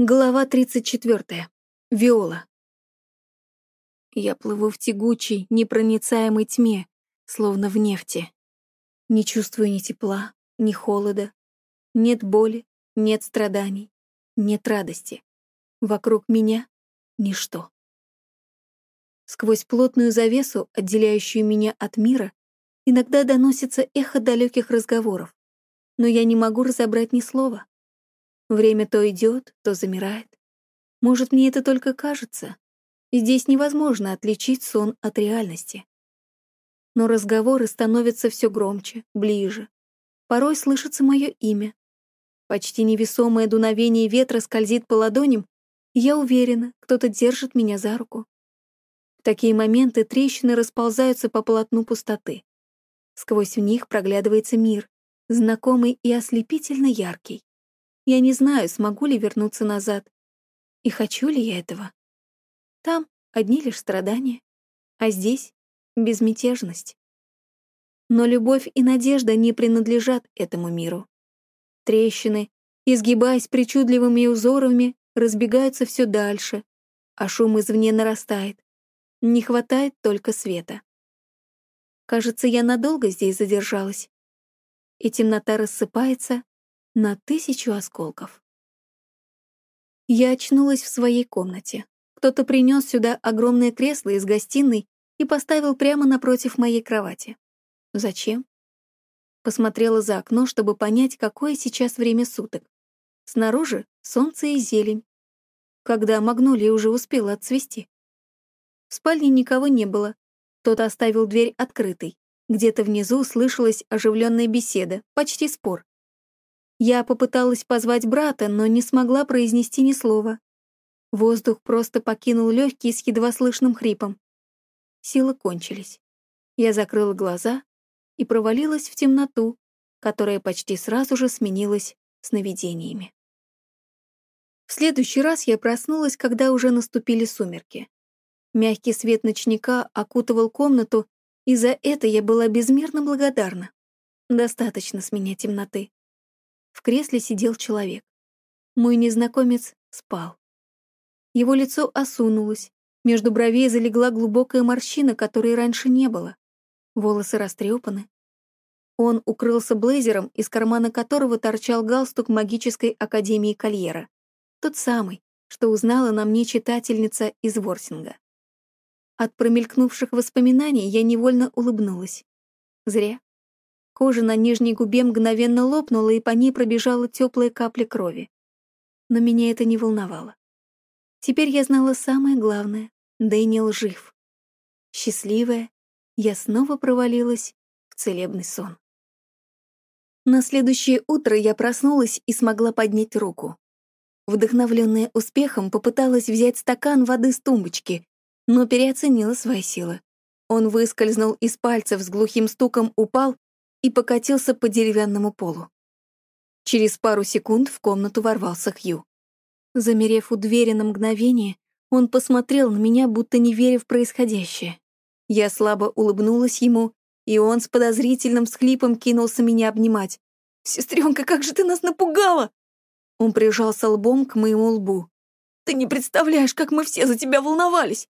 Глава 34. Виола. Я плыву в тягучей, непроницаемой тьме, словно в нефти. Не чувствую ни тепла, ни холода. Нет боли, нет страданий, нет радости. Вокруг меня — ничто. Сквозь плотную завесу, отделяющую меня от мира, иногда доносится эхо далеких разговоров, но я не могу разобрать ни слова. Время то идет, то замирает. Может, мне это только кажется. Здесь невозможно отличить сон от реальности. Но разговоры становятся все громче, ближе. Порой слышится мое имя. Почти невесомое дуновение ветра скользит по ладоням, и я уверена, кто-то держит меня за руку. В такие моменты трещины расползаются по полотну пустоты. Сквозь них проглядывается мир, знакомый и ослепительно яркий. Я не знаю, смогу ли вернуться назад. И хочу ли я этого. Там одни лишь страдания, а здесь — безмятежность. Но любовь и надежда не принадлежат этому миру. Трещины, изгибаясь причудливыми узорами, разбегаются все дальше, а шум извне нарастает. Не хватает только света. Кажется, я надолго здесь задержалась. И темнота рассыпается, на тысячу осколков. Я очнулась в своей комнате. Кто-то принес сюда огромное кресло из гостиной и поставил прямо напротив моей кровати. Зачем? Посмотрела за окно, чтобы понять, какое сейчас время суток. Снаружи солнце и зелень. Когда магнолия уже успела отцвести. В спальне никого не было. Тот оставил дверь открытой. Где-то внизу слышалась оживленная беседа, почти спор. Я попыталась позвать брата, но не смогла произнести ни слова. Воздух просто покинул легкие с едва слышным хрипом. Силы кончились. Я закрыла глаза и провалилась в темноту, которая почти сразу же сменилась сновидениями. В следующий раз я проснулась, когда уже наступили сумерки. Мягкий свет ночника окутывал комнату, и за это я была безмерно благодарна. Достаточно с меня темноты. В кресле сидел человек. Мой незнакомец спал. Его лицо осунулось, между бровей залегла глубокая морщина, которой раньше не было. Волосы растрепаны. Он укрылся блейзером, из кармана которого торчал галстук магической академии Кольера. Тот самый, что узнала на мне читательница из Ворсинга. От промелькнувших воспоминаний я невольно улыбнулась. Зря. Кожа на нижней губе мгновенно лопнула, и по ней пробежала теплая капля крови. Но меня это не волновало. Теперь я знала самое главное — Дэниел жив. Счастливая, я снова провалилась в целебный сон. На следующее утро я проснулась и смогла поднять руку. Вдохновленная успехом, попыталась взять стакан воды с тумбочки, но переоценила свои силы. Он выскользнул из пальцев с глухим стуком, упал и покатился по деревянному полу. Через пару секунд в комнату ворвался Хью. Замерев у двери на мгновение, он посмотрел на меня, будто не веря в происходящее. Я слабо улыбнулась ему, и он с подозрительным схлипом кинулся меня обнимать. «Сестренка, как же ты нас напугала!» Он прижался лбом к моему лбу. «Ты не представляешь, как мы все за тебя волновались!»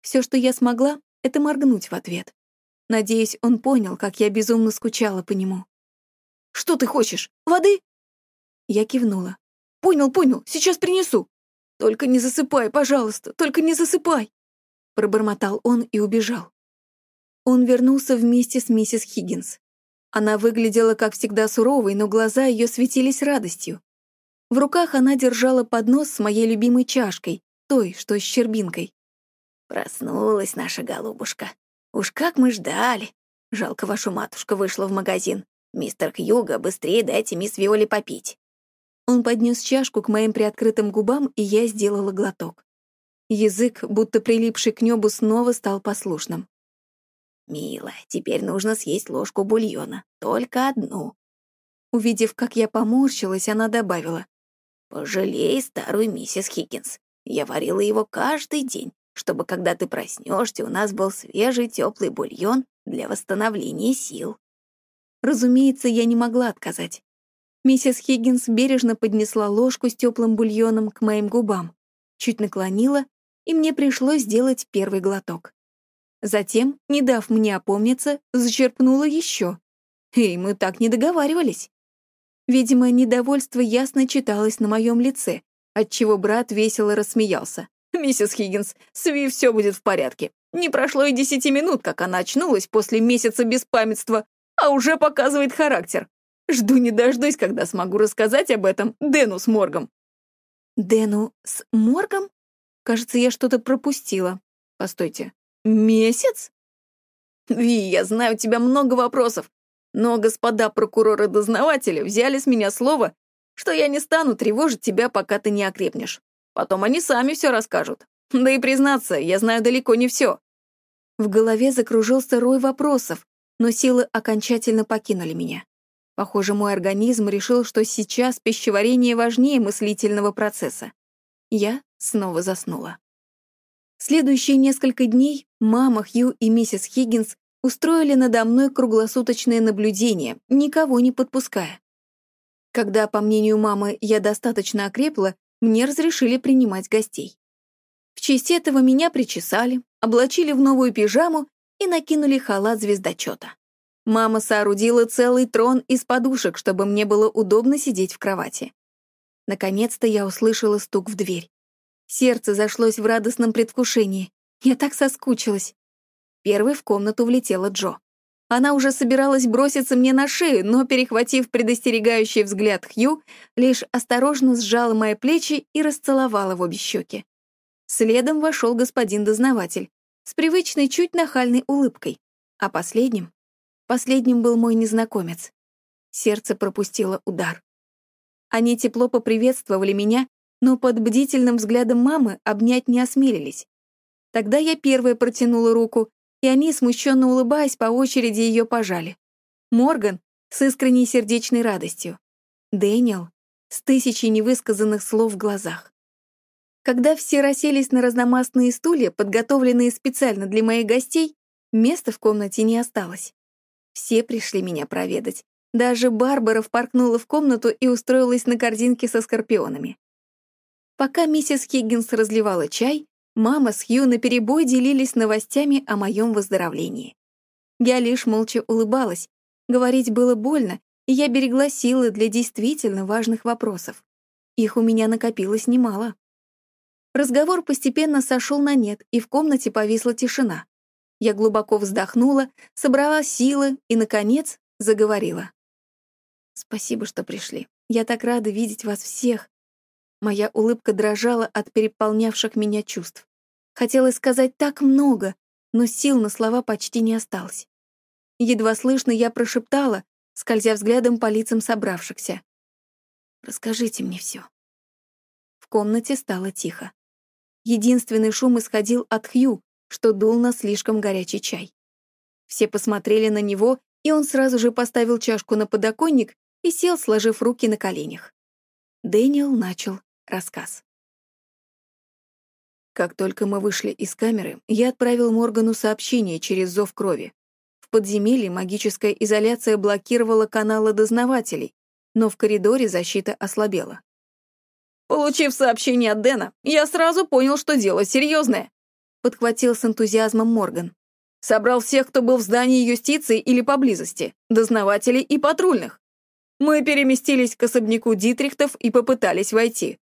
Все, что я смогла, это моргнуть в ответ. Надеюсь, он понял, как я безумно скучала по нему. «Что ты хочешь? Воды?» Я кивнула. «Понял, понял, сейчас принесу. Только не засыпай, пожалуйста, только не засыпай!» Пробормотал он и убежал. Он вернулся вместе с миссис Хиггинс. Она выглядела, как всегда, суровой, но глаза ее светились радостью. В руках она держала поднос с моей любимой чашкой, той, что с щербинкой. «Проснулась наша голубушка», Уж как мы ждали. Жалко, ваша матушка вышла в магазин. Мистер Хьюга, быстрее дайте мисс Виоле попить. Он поднес чашку к моим приоткрытым губам, и я сделала глоток. Язык, будто прилипший к небу, снова стал послушным. «Милая, теперь нужно съесть ложку бульона. Только одну». Увидев, как я поморщилась, она добавила. «Пожалей старую миссис Хиггинс. Я варила его каждый день чтобы когда ты проснешься, у нас был свежий теплый бульон для восстановления сил. Разумеется, я не могла отказать. Миссис Хиггинс бережно поднесла ложку с теплым бульоном к моим губам, чуть наклонила, и мне пришлось сделать первый глоток. Затем, не дав мне опомниться, зачерпнула еще. Эй, мы так не договаривались. Видимо, недовольство ясно читалось на моем лице, отчего брат весело рассмеялся. «Миссис Хиггинс, с Ви все будет в порядке. Не прошло и десяти минут, как она очнулась после месяца беспамятства, а уже показывает характер. Жду не дождусь, когда смогу рассказать об этом Дэну с Моргом». «Дэну с Моргом? Кажется, я что-то пропустила. Постойте, месяц?» «Ви, я знаю, у тебя много вопросов, но господа прокуроры-дознаватели взяли с меня слово, что я не стану тревожить тебя, пока ты не окрепнешь. Потом они сами все расскажут. Да и признаться, я знаю далеко не все. В голове закружился рой вопросов, но силы окончательно покинули меня. Похоже, мой организм решил, что сейчас пищеварение важнее мыслительного процесса. Я снова заснула. Следующие несколько дней мама Хью и миссис Хиггинс устроили надо мной круглосуточное наблюдение, никого не подпуская. Когда, по мнению мамы, я достаточно окрепла, мне разрешили принимать гостей. В честь этого меня причесали, облачили в новую пижаму и накинули халат звездочета. Мама соорудила целый трон из подушек, чтобы мне было удобно сидеть в кровати. Наконец-то я услышала стук в дверь. Сердце зашлось в радостном предвкушении. Я так соскучилась. Первой в комнату влетела Джо. Она уже собиралась броситься мне на шею, но, перехватив предостерегающий взгляд Хью, лишь осторожно сжала мои плечи и расцеловала в обе щеки. Следом вошел господин дознаватель с привычной чуть нахальной улыбкой, а последним... Последним был мой незнакомец. Сердце пропустило удар. Они тепло поприветствовали меня, но под бдительным взглядом мамы обнять не осмелились. Тогда я первая протянула руку и они, смущенно улыбаясь, по очереди ее пожали. Морган с искренней сердечной радостью. Дэниел с тысячей невысказанных слов в глазах. Когда все расселись на разномастные стулья, подготовленные специально для моих гостей, места в комнате не осталось. Все пришли меня проведать. Даже Барбара впоркнула в комнату и устроилась на корзинке со скорпионами. Пока миссис Хиггинс разливала чай, Мама с Хью наперебой делились новостями о моем выздоровлении. Я лишь молча улыбалась. Говорить было больно, и я берегла силы для действительно важных вопросов. Их у меня накопилось немало. Разговор постепенно сошел на нет, и в комнате повисла тишина. Я глубоко вздохнула, собрала силы и, наконец, заговорила. «Спасибо, что пришли. Я так рада видеть вас всех. Моя улыбка дрожала от переполнявших меня чувств. Хотелось сказать так много, но сил на слова почти не осталось. Едва слышно я прошептала, скользя взглядом по лицам собравшихся. «Расскажите мне все. В комнате стало тихо. Единственный шум исходил от Хью, что дул на слишком горячий чай. Все посмотрели на него, и он сразу же поставил чашку на подоконник и сел, сложив руки на коленях. Дэниел начал Рассказ. Как только мы вышли из камеры, я отправил Моргану сообщение через зов крови. В подземелье магическая изоляция блокировала каналы дознавателей, но в коридоре защита ослабела. «Получив сообщение от Дэна, я сразу понял, что дело серьезное», подхватил с энтузиазмом Морган. «Собрал всех, кто был в здании юстиции или поблизости, дознавателей и патрульных. Мы переместились к особняку Дитрихтов и попытались войти.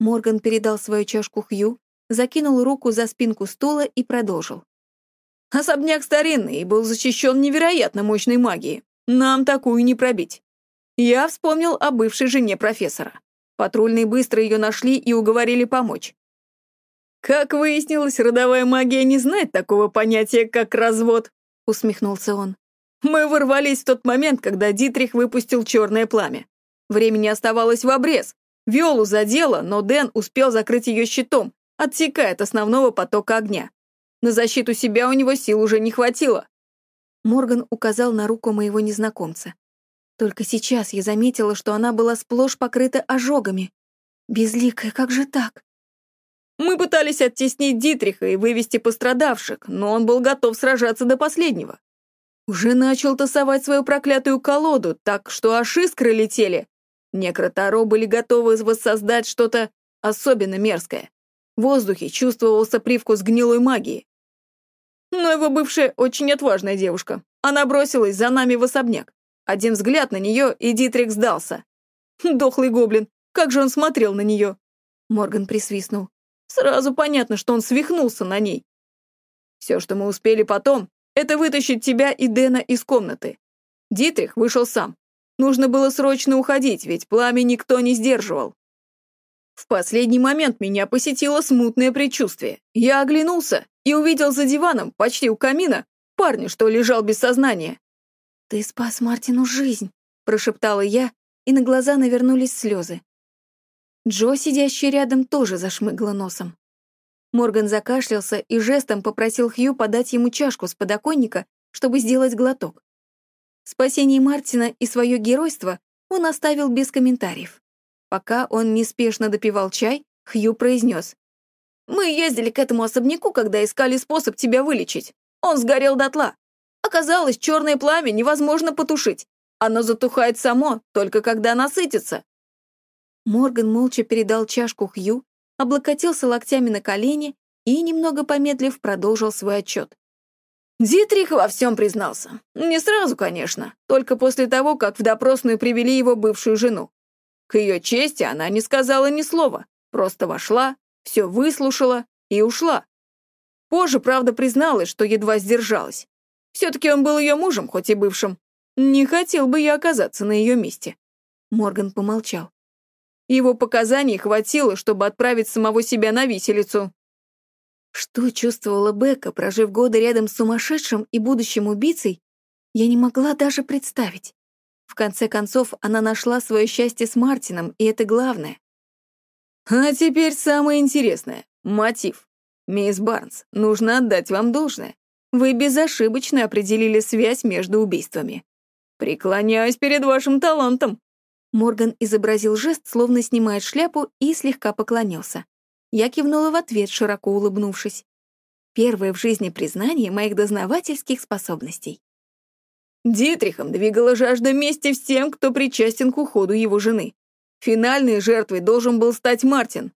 Морган передал свою чашку Хью, закинул руку за спинку стула и продолжил. «Особняк старинный и был защищен невероятно мощной магией. Нам такую не пробить. Я вспомнил о бывшей жене профессора. Патрульные быстро ее нашли и уговорили помочь. «Как выяснилось, родовая магия не знает такого понятия, как развод», — усмехнулся он. «Мы ворвались в тот момент, когда Дитрих выпустил черное пламя. Времени оставалось в обрез, Виолу задело, но Дэн успел закрыть ее щитом, отсекая от основного потока огня. На защиту себя у него сил уже не хватило. Морган указал на руку моего незнакомца. Только сейчас я заметила, что она была сплошь покрыта ожогами. Безликая, как же так? Мы пытались оттеснить Дитриха и вывести пострадавших, но он был готов сражаться до последнего. Уже начал тасовать свою проклятую колоду, так что аж искры летели. Некротаро были готовы воссоздать что-то особенно мерзкое. В воздухе чувствовался привкус гнилой магии. Но его бывшая очень отважная девушка. Она бросилась за нами в особняк. Один взгляд на нее, и Дитрик сдался. Дохлый гоблин, как же он смотрел на нее. Морган присвистнул. Сразу понятно, что он свихнулся на ней. Все, что мы успели потом, это вытащить тебя и Дэна из комнаты. Дитрих вышел сам. Нужно было срочно уходить, ведь пламя никто не сдерживал. В последний момент меня посетило смутное предчувствие. Я оглянулся и увидел за диваном, почти у камина, парня, что лежал без сознания. «Ты спас Мартину жизнь», — прошептала я, и на глаза навернулись слезы. Джо, сидящий рядом, тоже зашмыгла носом. Морган закашлялся и жестом попросил Хью подать ему чашку с подоконника, чтобы сделать глоток. Спасение Мартина и свое геройство он оставил без комментариев. Пока он неспешно допивал чай, Хью произнес. «Мы ездили к этому особняку, когда искали способ тебя вылечить. Он сгорел дотла. Оказалось, черное пламя невозможно потушить. Оно затухает само, только когда насытится». Морган молча передал чашку Хью, облокотился локтями на колени и, немного помедлив, продолжил свой отчет. Дитрих во всем признался. Не сразу, конечно, только после того, как в допросную привели его бывшую жену. К ее чести она не сказала ни слова, просто вошла, все выслушала и ушла. Позже, правда, призналась, что едва сдержалась. Все-таки он был ее мужем, хоть и бывшим. Не хотел бы я оказаться на ее месте. Морган помолчал. Его показаний хватило, чтобы отправить самого себя на виселицу. Что чувствовала Бека, прожив годы рядом с сумасшедшим и будущим убийцей, я не могла даже представить. В конце концов, она нашла свое счастье с Мартином, и это главное. А теперь самое интересное — мотив. Мисс Барнс, нужно отдать вам должное. Вы безошибочно определили связь между убийствами. Преклоняюсь перед вашим талантом. Морган изобразил жест, словно снимает шляпу, и слегка поклонился. Я кивнула в ответ, широко улыбнувшись. Первое в жизни признание моих дознавательских способностей. Дитрихом двигала жажда мести всем, кто причастен к уходу его жены. Финальной жертвой должен был стать Мартин.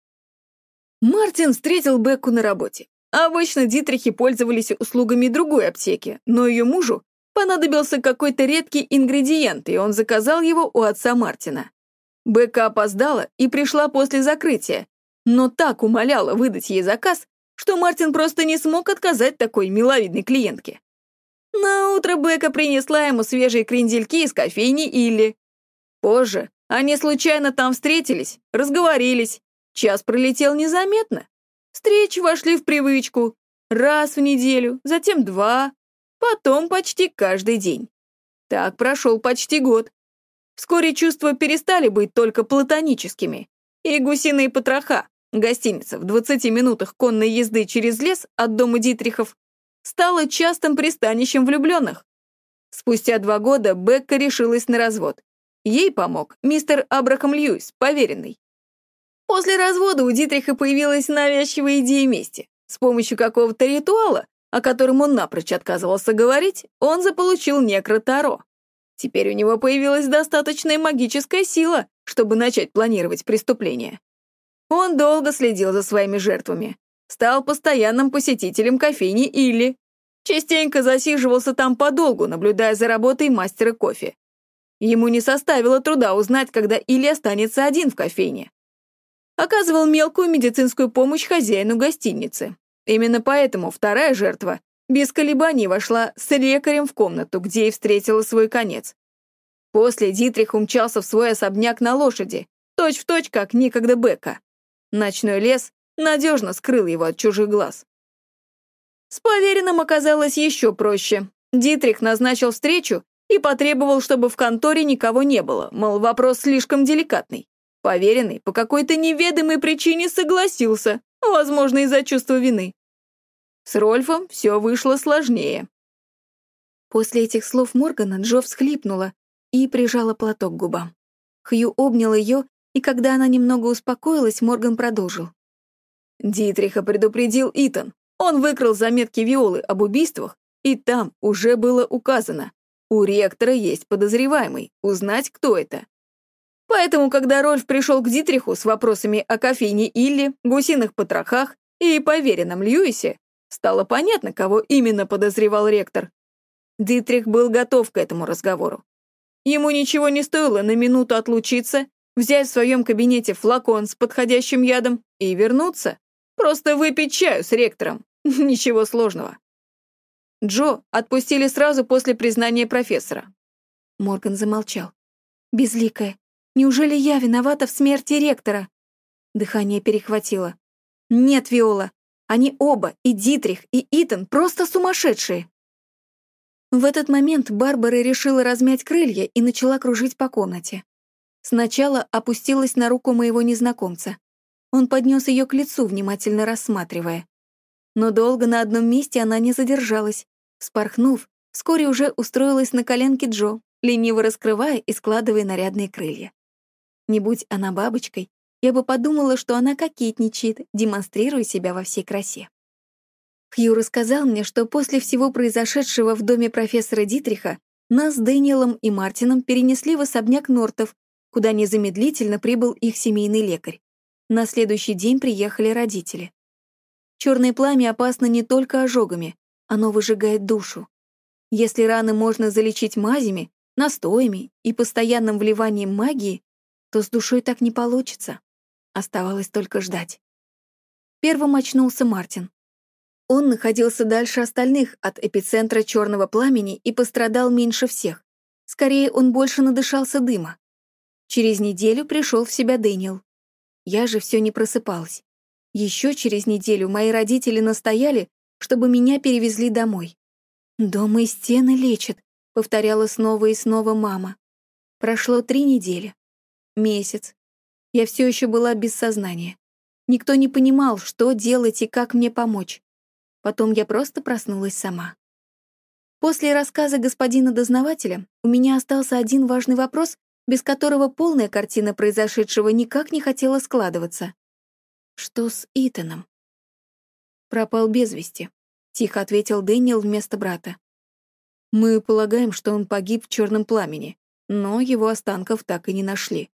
Мартин встретил Бекку на работе. Обычно Дитрихи пользовались услугами другой аптеки, но ее мужу понадобился какой-то редкий ингредиент, и он заказал его у отца Мартина. Бекка опоздала и пришла после закрытия, но так умоляла выдать ей заказ, что Мартин просто не смог отказать такой миловидной клиентке. На утро Бека принесла ему свежие крендельки из кофейни Илли. Позже они случайно там встретились, разговорились. Час пролетел незаметно. Встречи вошли в привычку. Раз в неделю, затем два, потом почти каждый день. Так прошел почти год. Вскоре чувства перестали быть только платоническими, и гусиные потроха, гостиница в 20 минутах конной езды через лес от дома Дитрихов, стала частым пристанищем влюбленных. Спустя два года Бекка решилась на развод. Ей помог мистер Абрахам Льюис, поверенный. После развода у Дитриха появилась навязчивая идея мести. С помощью какого-то ритуала, о котором он напрочь отказывался говорить, он заполучил некротаро. Теперь у него появилась достаточная магическая сила, чтобы начать планировать преступление. Он долго следил за своими жертвами, стал постоянным посетителем кофейни Илли, частенько засиживался там подолгу, наблюдая за работой мастера кофе. Ему не составило труда узнать, когда Илли останется один в кофейне. Оказывал мелкую медицинскую помощь хозяину гостиницы. Именно поэтому вторая жертва без колебаний вошла с лекарем в комнату, где и встретила свой конец. После Дитрих умчался в свой особняк на лошади, точь-в-точь, точь, как некогда Бека. Ночной лес надежно скрыл его от чужих глаз. С поверенным оказалось еще проще. Дитрих назначил встречу и потребовал, чтобы в конторе никого не было, мол, вопрос слишком деликатный. Поверенный по какой-то неведомой причине согласился, возможно, из-за чувства вины. С Рольфом все вышло сложнее. После этих слов Моргана Джо всхлипнула, и прижала платок к губам. Хью обнял ее, и когда она немного успокоилась, Морган продолжил. Дитриха предупредил Итан. Он выкрал заметки Виолы об убийствах И там уже было указано, у ректора есть подозреваемый, узнать, кто это. Поэтому, когда Рольф пришел к Дитриху с вопросами о кофейне Илли, гусиных потрохах и поверенном Льюисе, стало понятно, кого именно подозревал ректор. Дитрих был готов к этому разговору. Ему ничего не стоило на минуту отлучиться, взять в своем кабинете флакон с подходящим ядом и вернуться. Просто выпить чаю с ректором. Ничего сложного. Джо отпустили сразу после признания профессора. Морган замолчал. Безликая, неужели я виновата в смерти ректора? Дыхание перехватило. Нет, Виола, они оба, и Дитрих, и Итан, просто сумасшедшие. В этот момент Барбара решила размять крылья и начала кружить по комнате. Сначала опустилась на руку моего незнакомца. Он поднес ее к лицу, внимательно рассматривая. Но долго на одном месте она не задержалась. Спорхнув, вскоре уже устроилась на коленке Джо, лениво раскрывая и складывая нарядные крылья. Не будь она бабочкой, я бы подумала, что она кокетничает, демонстрируя себя во всей красе. Хью рассказал мне, что после всего произошедшего в доме профессора Дитриха нас с Дэниелом и Мартином перенесли в особняк Нортов, куда незамедлительно прибыл их семейный лекарь. На следующий день приехали родители. Черное пламя опасно не только ожогами, оно выжигает душу. Если раны можно залечить мазями, настоями и постоянным вливанием магии, то с душой так не получится. Оставалось только ждать. Первым очнулся Мартин. Он находился дальше остальных от эпицентра черного пламени и пострадал меньше всех. Скорее, он больше надышался дыма. Через неделю пришел в себя Дэниел. Я же все не просыпалась. Еще через неделю мои родители настояли, чтобы меня перевезли домой. «Дома и стены лечат», — повторяла снова и снова мама. Прошло три недели. Месяц. Я все еще была без сознания. Никто не понимал, что делать и как мне помочь. Потом я просто проснулась сама. После рассказа господина дознавателя у меня остался один важный вопрос, без которого полная картина произошедшего никак не хотела складываться. Что с Итаном? Пропал без вести, тихо ответил Дэниел вместо брата. Мы полагаем, что он погиб в черном пламени, но его останков так и не нашли.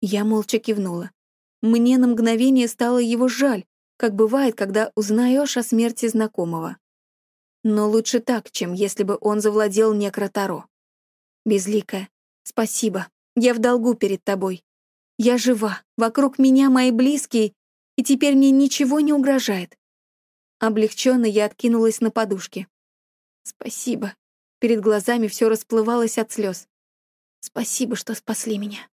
Я молча кивнула. Мне на мгновение стало его жаль, как бывает, когда узнаешь о смерти знакомого. Но лучше так, чем если бы он завладел некротаро. Безликая, спасибо, я в долгу перед тобой. Я жива, вокруг меня мои близкие, и теперь мне ничего не угрожает. Облегченно я откинулась на подушке. Спасибо. Перед глазами все расплывалось от слез. Спасибо, что спасли меня.